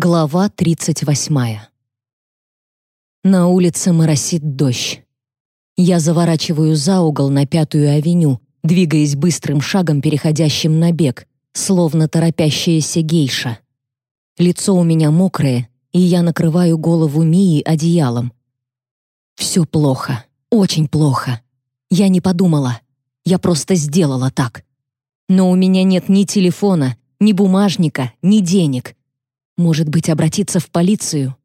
Глава 38. На улице моросит дождь. Я заворачиваю за угол на Пятую авеню, двигаясь быстрым шагом, переходящим на бег, словно торопящаяся гейша. Лицо у меня мокрое, и я накрываю голову Мии одеялом. Все плохо, очень плохо. Я не подумала. Я просто сделала так. Но у меня нет ни телефона, ни бумажника, ни денег. Может быть, обратиться в полицию?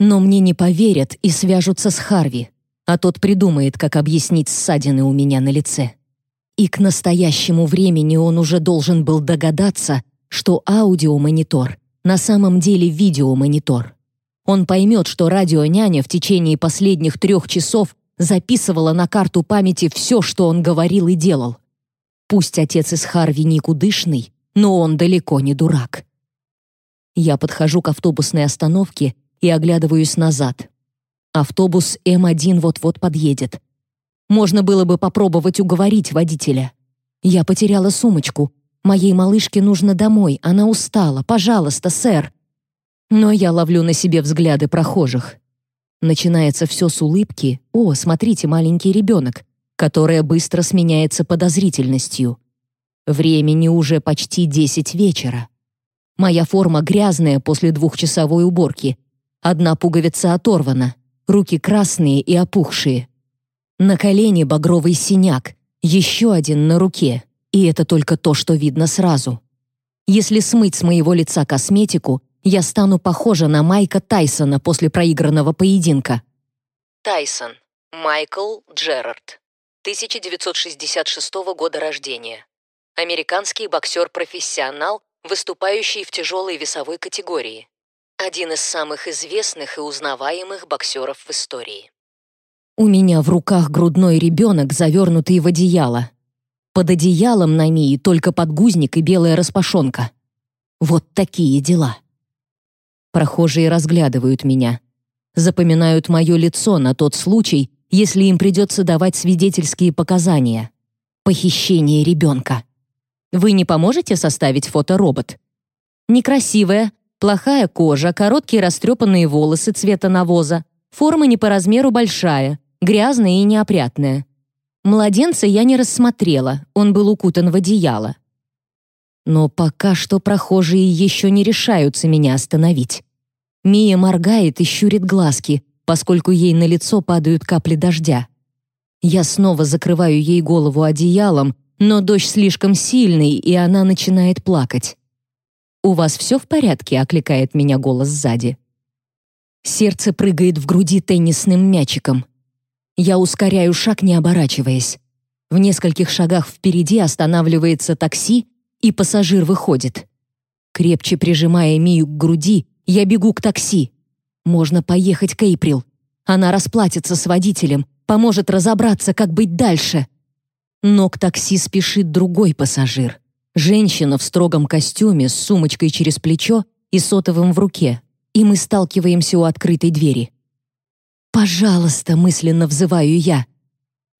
Но мне не поверят и свяжутся с Харви, а тот придумает, как объяснить ссадины у меня на лице. И к настоящему времени он уже должен был догадаться, что аудиомонитор на самом деле видеомонитор. Он поймет, что радионяня в течение последних трех часов записывала на карту памяти все, что он говорил и делал. Пусть отец из Харви никудышный, но он далеко не дурак. Я подхожу к автобусной остановке и оглядываюсь назад. Автобус М1 вот-вот подъедет. Можно было бы попробовать уговорить водителя. Я потеряла сумочку. Моей малышке нужно домой, она устала. Пожалуйста, сэр. Но я ловлю на себе взгляды прохожих. Начинается все с улыбки. О, смотрите, маленький ребенок, которая быстро сменяется подозрительностью. Времени уже почти десять вечера. Моя форма грязная после двухчасовой уборки. Одна пуговица оторвана, руки красные и опухшие. На колене багровый синяк, еще один на руке, и это только то, что видно сразу. Если смыть с моего лица косметику, я стану похожа на Майка Тайсона после проигранного поединка. Тайсон. Майкл Джерард. 1966 года рождения. Американский боксер-профессионал, выступающий в тяжелой весовой категории. Один из самых известных и узнаваемых боксеров в истории. У меня в руках грудной ребенок, завернутый в одеяло. Под одеялом на Мии только подгузник и белая распашонка. Вот такие дела. Прохожие разглядывают меня. Запоминают мое лицо на тот случай, если им придется давать свидетельские показания. Похищение ребенка. Вы не поможете составить фоторобот? Некрасивая, плохая кожа, короткие растрепанные волосы цвета навоза, форма не по размеру большая, грязная и неопрятная. Младенца я не рассмотрела, он был укутан в одеяло. Но пока что прохожие еще не решаются меня остановить. Мия моргает и щурит глазки, поскольку ей на лицо падают капли дождя. Я снова закрываю ей голову одеялом, но дождь слишком сильный, и она начинает плакать. «У вас все в порядке?» — окликает меня голос сзади. Сердце прыгает в груди теннисным мячиком. Я ускоряю шаг, не оборачиваясь. В нескольких шагах впереди останавливается такси, и пассажир выходит. Крепче прижимая Мию к груди, я бегу к такси. Можно поехать к Эйприл. Она расплатится с водителем, поможет разобраться, как быть дальше. Но к такси спешит другой пассажир. Женщина в строгом костюме с сумочкой через плечо и сотовым в руке. И мы сталкиваемся у открытой двери. «Пожалуйста», — мысленно взываю я.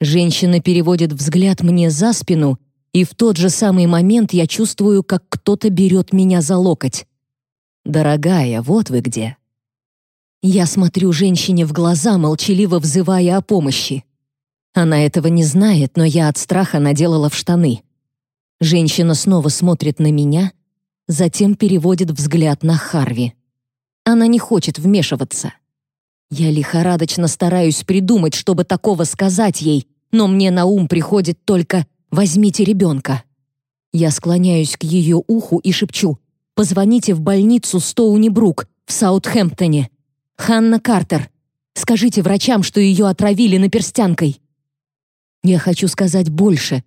Женщина переводит взгляд мне за спину, и в тот же самый момент я чувствую, как кто-то берет меня за локоть. «Дорогая, вот вы где». Я смотрю женщине в глаза, молчаливо взывая о помощи. Она этого не знает, но я от страха наделала в штаны. Женщина снова смотрит на меня, затем переводит взгляд на Харви. Она не хочет вмешиваться. Я лихорадочно стараюсь придумать, чтобы такого сказать ей, но мне на ум приходит только «возьмите ребенка». Я склоняюсь к ее уху и шепчу «Позвоните в больницу Стоуни Брук в Саутхэмптоне. Ханна Картер. Скажите врачам, что ее отравили наперстянкой». Я хочу сказать больше.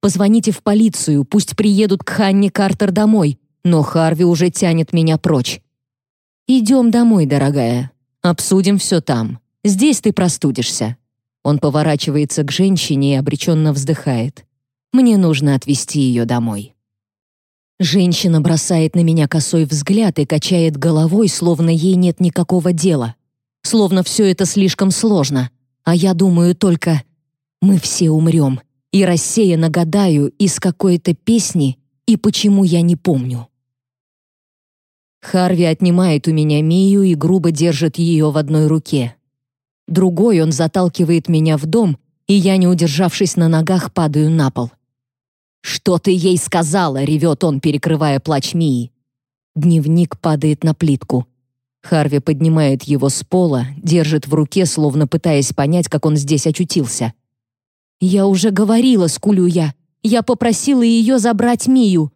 Позвоните в полицию, пусть приедут к Ханне Картер домой, но Харви уже тянет меня прочь. «Идем домой, дорогая. Обсудим все там. Здесь ты простудишься». Он поворачивается к женщине и обреченно вздыхает. «Мне нужно отвезти ее домой». Женщина бросает на меня косой взгляд и качает головой, словно ей нет никакого дела. Словно все это слишком сложно. А я думаю только мы все умрем, и рассеянно гадаю из какой-то песни и почему я не помню. Харви отнимает у меня Мию и грубо держит ее в одной руке. Другой он заталкивает меня в дом, и я, не удержавшись на ногах, падаю на пол. «Что ты ей сказала?» — ревет он, перекрывая плач Мии. Дневник падает на плитку. Харви поднимает его с пола, держит в руке, словно пытаясь понять, как он здесь очутился. «Я уже говорила, скулю я. Я попросила ее забрать Мию».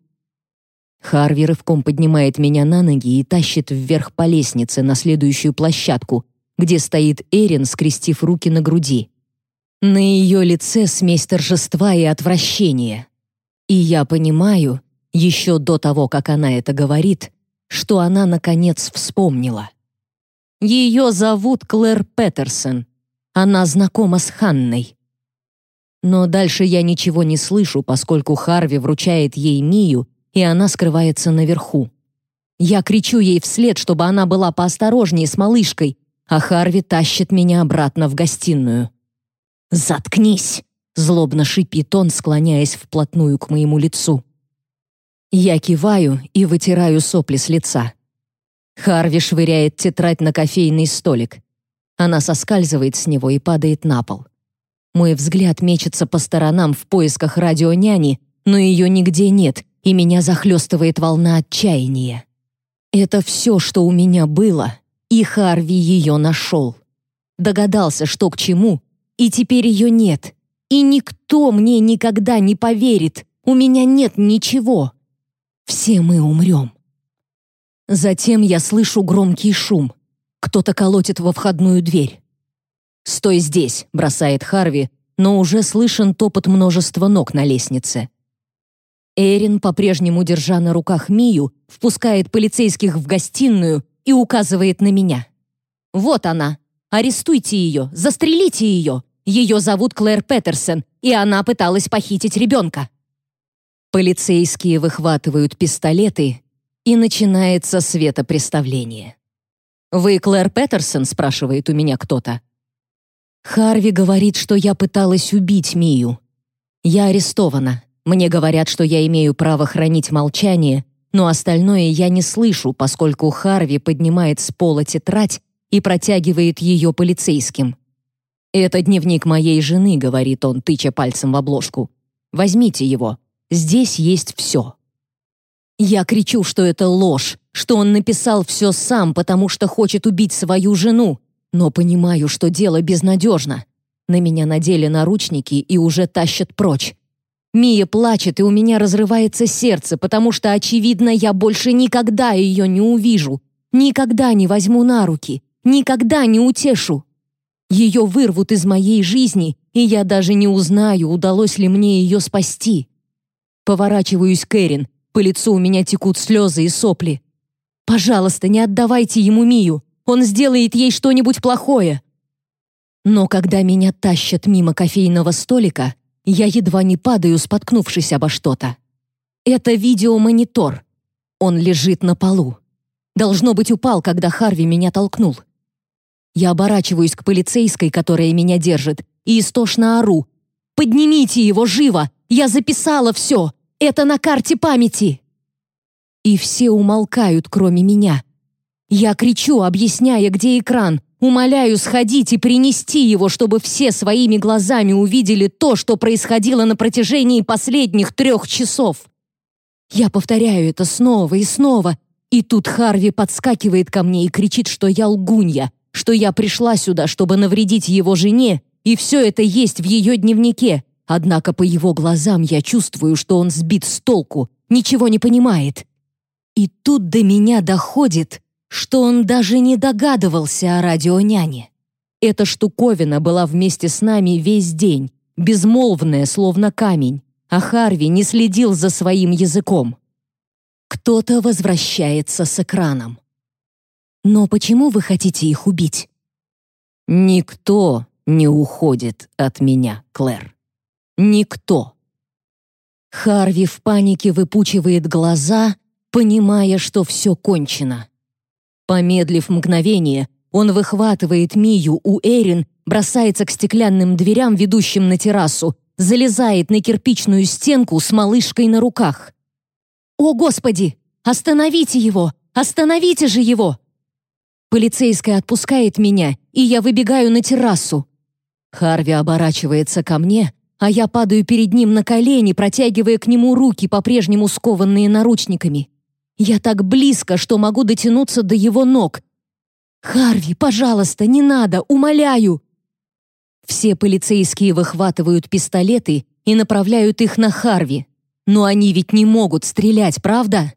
Харви рывком поднимает меня на ноги и тащит вверх по лестнице на следующую площадку, где стоит Эрин, скрестив руки на груди. На ее лице смесь торжества и отвращения. И я понимаю, еще до того, как она это говорит, что она, наконец, вспомнила. Ее зовут Клэр Петерсон. Она знакома с Ханной. Но дальше я ничего не слышу, поскольку Харви вручает ей Мию, и она скрывается наверху. Я кричу ей вслед, чтобы она была поосторожнее с малышкой, а Харви тащит меня обратно в гостиную. «Заткнись!» — злобно шипит он, склоняясь вплотную к моему лицу. Я киваю и вытираю сопли с лица. Харви швыряет тетрадь на кофейный столик. Она соскальзывает с него и падает на пол. Мой взгляд мечется по сторонам в поисках радионяни, но ее нигде нет, и меня захлестывает волна отчаяния. Это все, что у меня было, и Харви ее нашел. Догадался, что к чему, и теперь ее нет. И никто мне никогда не поверит. У меня нет ничего. Все мы умрем. Затем я слышу громкий шум. Кто-то колотит во входную дверь. «Стой здесь», — бросает Харви, но уже слышен топот множества ног на лестнице. Эрин, по-прежнему держа на руках Мию, впускает полицейских в гостиную и указывает на меня. «Вот она! Арестуйте ее! Застрелите ее! Ее зовут Клэр Петерсон, и она пыталась похитить ребенка!» Полицейские выхватывают пистолеты, и начинается светопреставление. «Вы Клэр Петерсон?» — спрашивает у меня кто-то. Харви говорит, что я пыталась убить Мию. Я арестована. Мне говорят, что я имею право хранить молчание, но остальное я не слышу, поскольку Харви поднимает с пола тетрадь и протягивает ее полицейским. «Это дневник моей жены», — говорит он, тыча пальцем в обложку. «Возьмите его. Здесь есть все». Я кричу, что это ложь, что он написал все сам, потому что хочет убить свою жену, но понимаю, что дело безнадежно. На меня надели наручники и уже тащат прочь. Мия плачет, и у меня разрывается сердце, потому что, очевидно, я больше никогда ее не увижу, никогда не возьму на руки, никогда не утешу. Ее вырвут из моей жизни, и я даже не узнаю, удалось ли мне ее спасти. Поворачиваюсь к Эрин, по лицу у меня текут слезы и сопли. «Пожалуйста, не отдавайте ему Мию, он сделает ей что-нибудь плохое». Но когда меня тащат мимо кофейного столика, я едва не падаю, споткнувшись обо что-то. Это видеомонитор. Он лежит на полу. Должно быть, упал, когда Харви меня толкнул. Я оборачиваюсь к полицейской, которая меня держит, и истошно ору. «Поднимите его живо! Я записала все! Это на карте памяти!» И все умолкают, кроме меня. Я кричу, объясняя, где экран, Умоляю сходить и принести его, чтобы все своими глазами увидели то, что происходило на протяжении последних трех часов. Я повторяю это снова и снова, и тут Харви подскакивает ко мне и кричит, что я лгунья, что я пришла сюда, чтобы навредить его жене, и все это есть в ее дневнике. Однако по его глазам я чувствую, что он сбит с толку, ничего не понимает. И тут до меня доходит, что он даже не догадывался о радионяне. Эта штуковина была вместе с нами весь день, безмолвная, словно камень, а Харви не следил за своим языком. Кто-то возвращается с экраном. Но почему вы хотите их убить? Никто не уходит от меня, Клэр. Никто. Харви в панике выпучивает глаза, понимая, что все кончено. Помедлив мгновение, он выхватывает Мию у Эрин, бросается к стеклянным дверям, ведущим на террасу, залезает на кирпичную стенку с малышкой на руках. «О, Господи! Остановите его! Остановите же его!» Полицейская отпускает меня, и я выбегаю на террасу. Харви оборачивается ко мне, а я падаю перед ним на колени, протягивая к нему руки, по-прежнему скованные наручниками. Я так близко, что могу дотянуться до его ног. «Харви, пожалуйста, не надо, умоляю!» Все полицейские выхватывают пистолеты и направляют их на Харви. Но они ведь не могут стрелять, правда?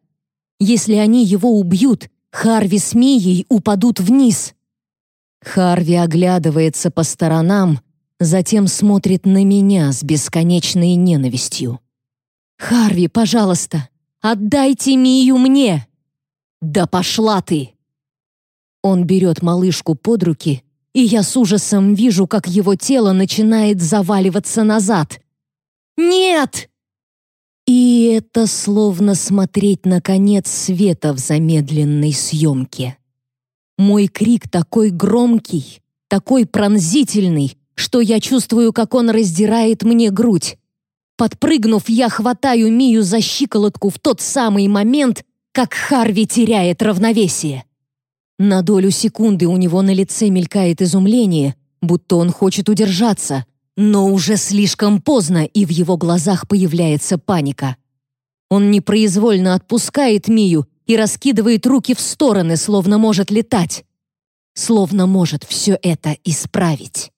Если они его убьют, Харви с Мией упадут вниз. Харви оглядывается по сторонам, затем смотрит на меня с бесконечной ненавистью. «Харви, пожалуйста, отдайте Мию мне!» «Да пошла ты!» Он берет малышку под руки, и я с ужасом вижу, как его тело начинает заваливаться назад. «Нет!» И это словно смотреть на конец света в замедленной съемке. Мой крик такой громкий, такой пронзительный, что я чувствую, как он раздирает мне грудь. Подпрыгнув, я хватаю Мию за щиколотку в тот самый момент, как Харви теряет равновесие. На долю секунды у него на лице мелькает изумление, будто он хочет удержаться, но уже слишком поздно, и в его глазах появляется паника. Он непроизвольно отпускает Мию и раскидывает руки в стороны, словно может летать. Словно может все это исправить.